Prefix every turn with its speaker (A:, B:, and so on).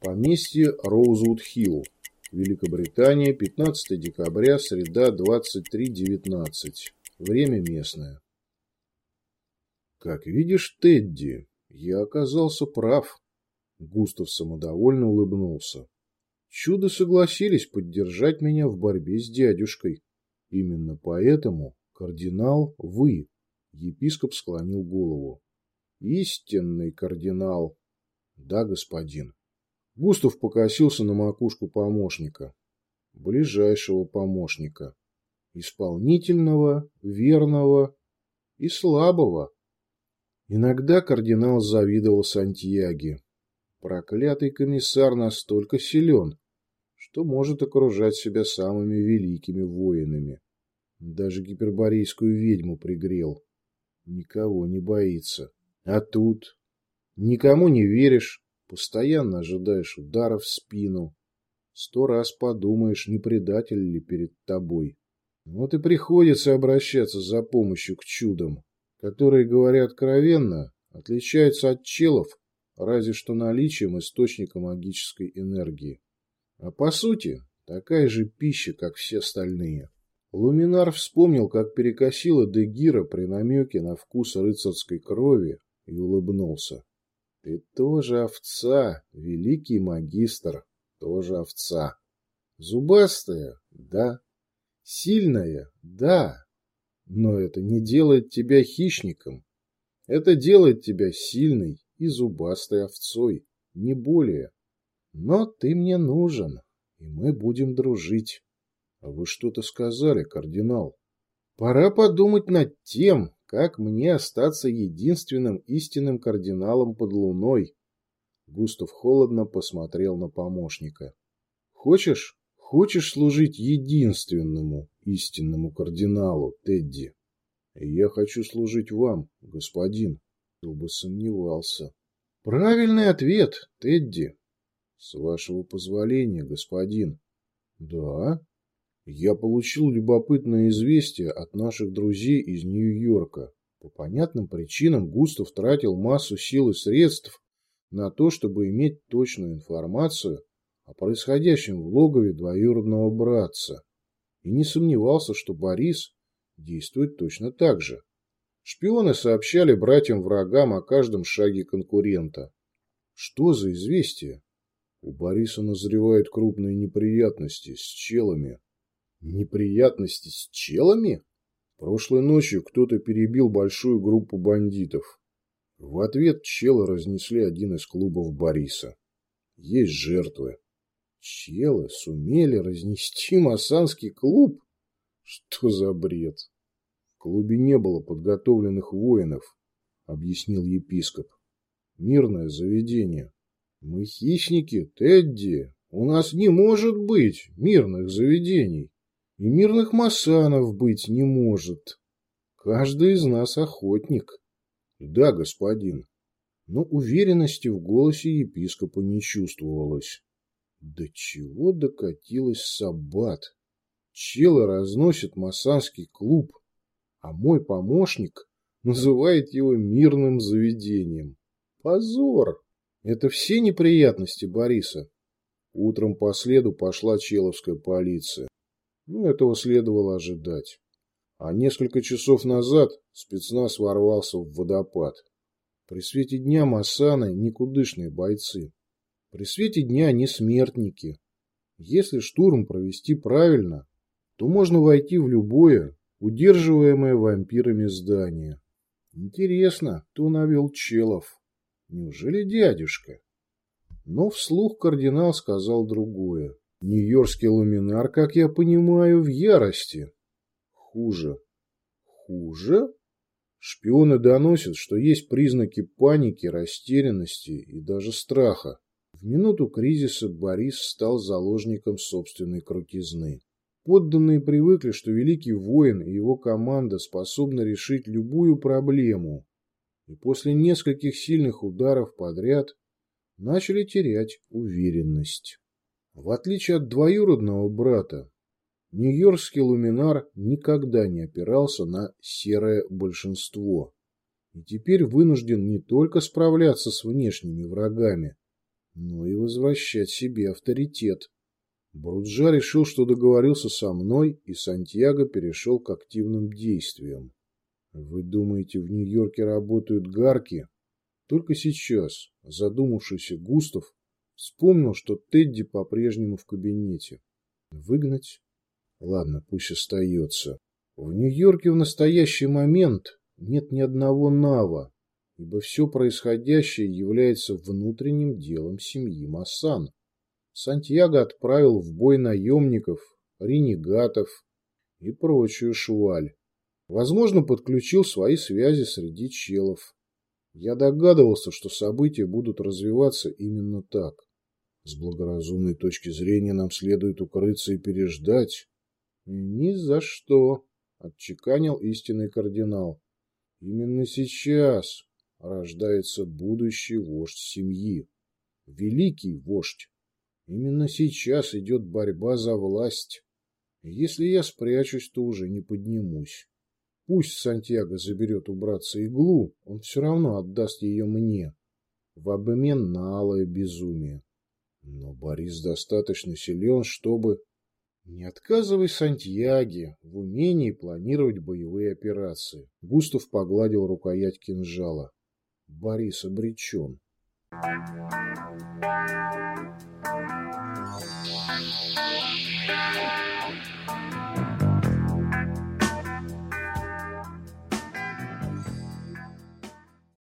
A: Поместье Роузвуд-Хилл. Великобритания, 15 декабря, среда, 23.19. Время местное. Как видишь, Тедди, я оказался прав. Густав самодовольно улыбнулся. Чудо согласились поддержать меня в борьбе с дядюшкой. Именно поэтому кардинал вы. Епископ склонил голову. Истинный кардинал. Да, господин. Густав покосился на макушку помощника. Ближайшего помощника. Исполнительного, верного и слабого. Иногда кардинал завидовал Сантьяге. Проклятый комиссар настолько силен, что может окружать себя самыми великими воинами. Даже гиперборейскую ведьму пригрел. Никого не боится. А тут? Никому не веришь, Постоянно ожидаешь удара в спину. Сто раз подумаешь, не предатель ли перед тобой. Вот и приходится обращаться за помощью к чудам, которые, говоря откровенно, отличаются от челов, разве что наличием источника магической энергии. А по сути, такая же пища, как все остальные. Луминар вспомнил, как перекосила Дегира при намеке на вкус рыцарской крови и улыбнулся. Ты тоже овца, великий магистр, тоже овца. Зубастая, да. Сильная, да. Но это не делает тебя хищником. Это делает тебя сильной и зубастой овцой, не более. Но ты мне нужен, и мы будем дружить. А вы что-то сказали, кардинал. Пора подумать над тем, как мне остаться единственным истинным кардиналом под луной? Густав холодно посмотрел на помощника. Хочешь, хочешь служить единственному истинному кардиналу, Тедди? Я хочу служить вам, господин. Кто бы сомневался. Правильный ответ, Тедди. С вашего позволения, господин. Да, я получил любопытное известие от наших друзей из Нью-Йорка. По понятным причинам Густав тратил массу сил и средств на то, чтобы иметь точную информацию о происходящем в логове двоюродного братца, и не сомневался, что Борис действует точно так же. Шпионы сообщали братьям-врагам о каждом шаге конкурента. Что за известие? У Бориса назревают крупные неприятности с челами. Неприятности с челами? Прошлой ночью кто-то перебил большую группу бандитов. В ответ челы разнесли один из клубов Бориса. Есть жертвы. Челы сумели разнести масанский клуб? Что за бред? В клубе не было подготовленных воинов, объяснил епископ. Мирное заведение. Мы хищники, Тедди. У нас не может быть мирных заведений. И мирных масанов быть не может. Каждый из нас охотник. Да, господин. Но уверенности в голосе епископа не чувствовалось. До чего докатилась Саббат? Челы разносит масанский клуб, а мой помощник называет его мирным заведением. Позор! Это все неприятности Бориса. Утром по следу пошла человская полиция. Ну, этого следовало ожидать. А несколько часов назад спецназ ворвался в водопад. При свете дня Масаны – никудышные бойцы. При свете дня они смертники. Если штурм провести правильно, то можно войти в любое, удерживаемое вампирами здание. Интересно, кто навел челов? Неужели дядюшка? Но вслух кардинал сказал другое. Нью-Йоркский ламинар, как я понимаю, в ярости. Хуже. Хуже? Шпионы доносят, что есть признаки паники, растерянности и даже страха. В минуту кризиса Борис стал заложником собственной крутизны. Подданные привыкли, что великий воин и его команда способны решить любую проблему. И после нескольких сильных ударов подряд начали терять уверенность. В отличие от двоюродного брата, Нью-Йоркский луминар никогда не опирался на серое большинство и теперь вынужден не только справляться с внешними врагами, но и возвращать себе авторитет. Бруджа решил, что договорился со мной, и Сантьяго перешел к активным действиям. Вы думаете, в Нью-Йорке работают гарки? Только сейчас, задумавшийся Густав, вспомнил, что Тедди по-прежнему в кабинете. Выгнать? Ладно, пусть остается. В Нью-Йорке в настоящий момент нет ни одного Нава, ибо все происходящее является внутренним делом семьи Массан. Сантьяго отправил в бой наемников, ренегатов и прочую шваль. Возможно, подключил свои связи среди челов. Я догадывался, что события будут развиваться именно так. С благоразумной точки зрения нам следует укрыться и переждать. Ни за что, отчеканил истинный кардинал. Именно сейчас рождается будущий вождь семьи. Великий вождь. Именно сейчас идет борьба за власть. Если я спрячусь, то уже не поднимусь. Пусть Сантьяго заберет у братца иглу, он все равно отдаст ее мне. В обмен на алое безумие. Но Борис достаточно силен, чтобы... Не отказывай Сантьяге в умении планировать боевые операции. Густав погладил рукоять кинжала. Борис обречен. Thank you.